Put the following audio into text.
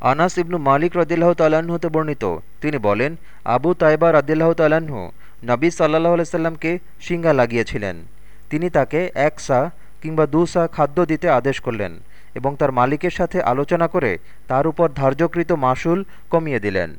আনাস ইবনু মালিক রদিল্লাহ তাল্লাহ্ন হতে বর্ণিত। তিনি বলেন, আবু তাইবা রদিল্লাহ তাল্লাহ্ন নবী সাল্লাহ আলাইসাল্লামকে শিঙ্গা লাগিয়েছিলেন। তিনি তাকে এক সা কিংবা দু সা খাদ্য দিতে আদেশ করলেন এবং তার মালিকের সাথে আলোচনা করে তার উপর ধার্যকৃত মাসুল কমিয়ে দিলেন।